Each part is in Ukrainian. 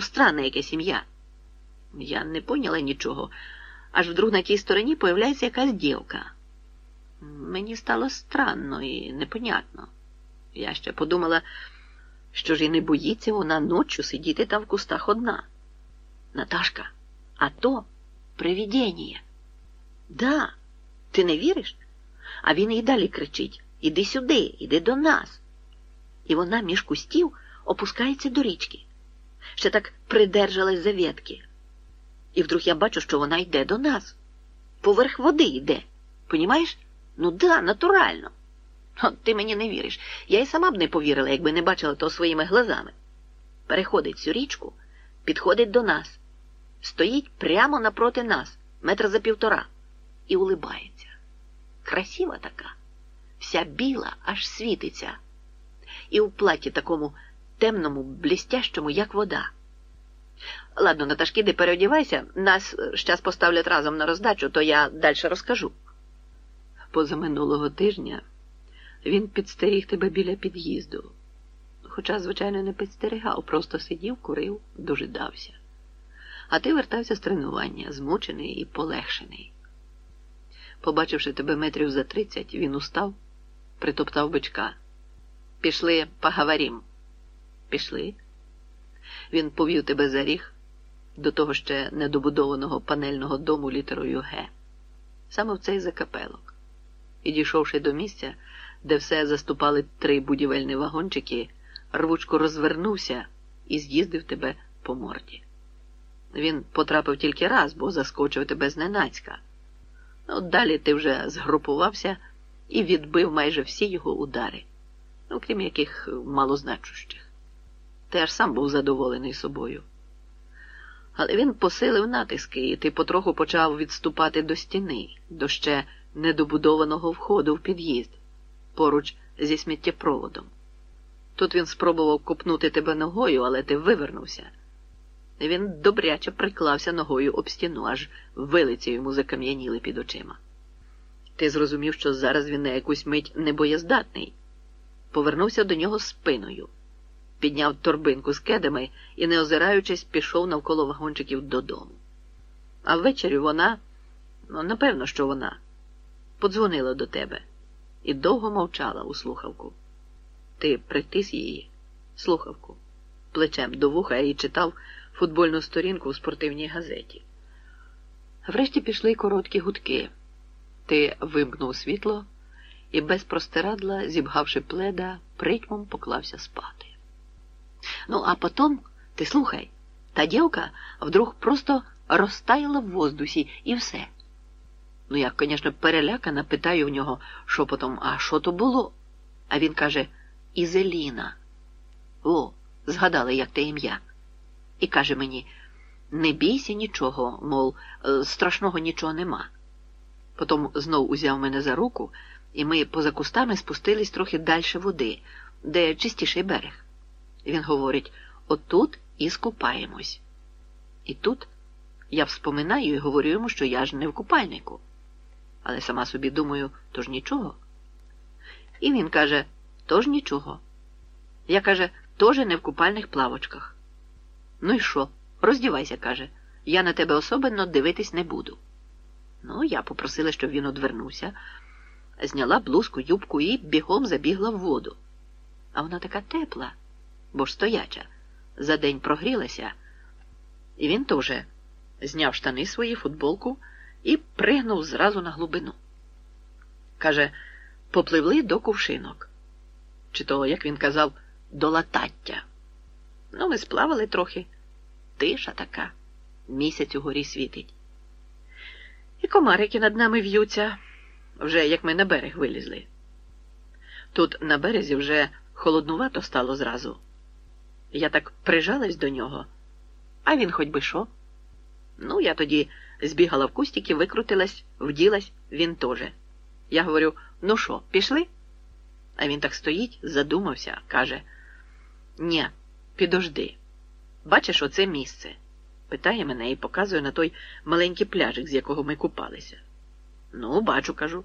Ну, странна яке сім'я. Я не поняла нічого, аж вдруг на тій стороні появляється якась дівка. Мені стало странно і непонятно. Я ще подумала, що ж і не боїться вона ночі сидіти там в кустах одна. Наташка, а то привідення. Да, ти не віриш? А він і далі кричить Іди сюди, іди до нас. І вона між кустів опускається до річки. Ще так придержалась за ветки. І вдруг я бачу, що вона йде до нас. Поверх води йде. Понімаєш? Ну да, натурально. От ти мені не віриш. Я й сама б не повірила, якби не бачила то своїми глазами. Переходить цю річку, підходить до нас, стоїть прямо напроти нас, метр за півтора, і улибається. Красива така, вся біла, аж світиться, і у платі такому темному, блістящому, як вода. Ладно, Наташки, ти переодівайся, нас щас поставлять разом на роздачу, то я далі розкажу. Позаминулого тижня він підстеріг тебе біля під'їзду. Хоча, звичайно, не підстерігав, просто сидів, курив, дожидався. А ти вертався з тренування, змучений і полегшений. Побачивши тебе метрів за тридцять, він устав, притоптав бичка. Пішли, поговорім. Пішли. Він повів тебе за ріг до того ще недобудованого панельного дому літерою Г, саме в цей закапелок. І дійшовши до місця, де все заступали три будівельні вагончики, рвучко розвернувся і з'їздив тебе по морді. Він потрапив тільки раз, бо заскочив тебе зненацька. Ну, далі ти вже згрупувався і відбив майже всі його удари, ну, крім яких малозначущих. Ти аж сам був задоволений собою. Але він посилив натиски, і ти потроху почав відступати до стіни, до ще недобудованого входу в під'їзд, поруч зі сміттєпроводом. Тут він спробував купнути тебе ногою, але ти вивернувся. Він добряче приклався ногою об стіну, аж вилиці йому закам'яніли під очима. Ти зрозумів, що зараз він на якусь мить небоєздатний, повернувся до нього спиною, підняв торбинку з кедами і, не озираючись, пішов навколо вагончиків додому. А ввечері вона, ну, напевно, що вона, подзвонила до тебе і довго мовчала у слухавку. Ти притис її, слухавку, плечем до вуха і читав футбольну сторінку у спортивній газеті. Врешті пішли короткі гудки. Ти вимкнув світло і без простирадла, зібгавши пледа, притьмом поклався спати. Ну, а потім, ти слухай, та дівка вдруг просто розтаяла в воздусі і все. Ну, я, звісно, перелякана, питаю в нього шепотом, а що то було? А він каже Ізеліна. О, згадали, як те ім'я. І каже мені: не бійся нічого, мов, страшного нічого нема. Потім знов узяв мене за руку, і ми поза кустами спустились трохи далі води, де чистіший берег. Він говорить: отут і скупаємось. І тут я вспоминаю і говорю йому, що я ж не в купальнику. Але сама собі думаю, то ж нічого. І він каже, тож нічого. Я каже, теж не в купальних плавочках. Ну і що? Роздівайся, каже, я на тебе особенно дивитись не буду. Ну, я попросила, щоб він одвернувся, зняла блузку, юбку і бігом забігла в воду. А вона така тепла, бо ж стояча, за день прогрілася. І він теж зняв штани свої, футболку і пригнув зразу на глибину. Каже, попливли до кувшинок. Чи то, як він казав, до латаття. Ну, ми сплавали трохи. Тиша така, місяць у горі світить. І комарики над нами в'ються, вже як ми на берег вилізли. Тут на березі вже холоднувато стало зразу. Я так прижалась до нього, а він хоч би що. Ну, я тоді збігала в кустики, викрутилась, вділась, він теж. Я говорю: ну що, пішли? А він так стоїть, задумався, каже: Ні, підожди. Бачиш, оце місце. Питає мене і показує на той маленький пляжик, з якого ми купалися. Ну, бачу, кажу.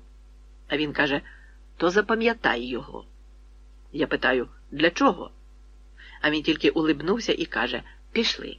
А він каже: то запам'ятай його. Я питаю, для чого? А він тільки улибнувся і каже: Пішли.